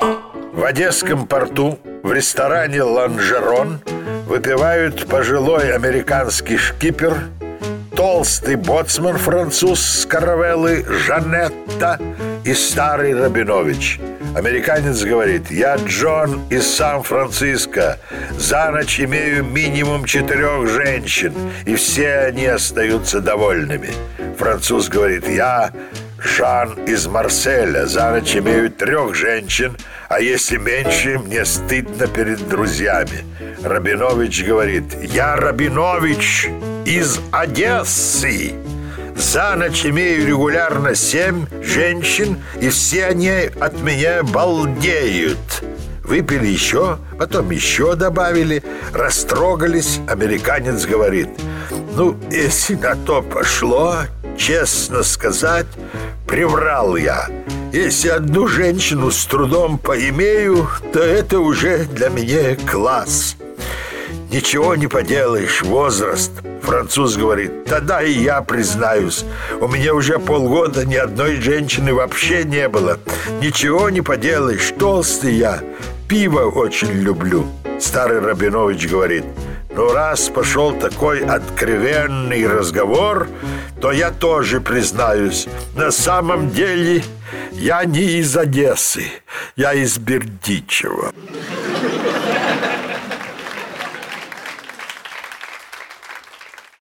В Одесском порту в ресторане «Ланжерон» выпивают пожилой американский шкипер, толстый боцман француз с каравеллы Жанетта и старый Рабинович. Американец говорит, я Джон из Сан-Франциско. За ночь имею минимум четырех женщин, и все они остаются довольными. Француз говорит, я Жан из Марселя. За ночь имею трех женщин, а если меньше, мне стыдно перед друзьями. Рабинович говорит, я Рабинович из Одессы. За ночь имею регулярно семь женщин, и все они от меня балдеют. Выпили еще, потом еще добавили, растрогались. Американец говорит, ну, если на то пошло, честно сказать, приврал я. Если одну женщину с трудом поимею, то это уже для меня класс. Ничего не поделаешь, возраст. Француз говорит, тогда и я признаюсь. У меня уже полгода ни одной женщины вообще не было. Ничего не поделаешь, толстый я. Пиво очень люблю. Старый Рабинович говорит, ну раз пошел такой откровенный разговор, то я тоже признаюсь. На самом деле я не из Одессы, я из Бердичева.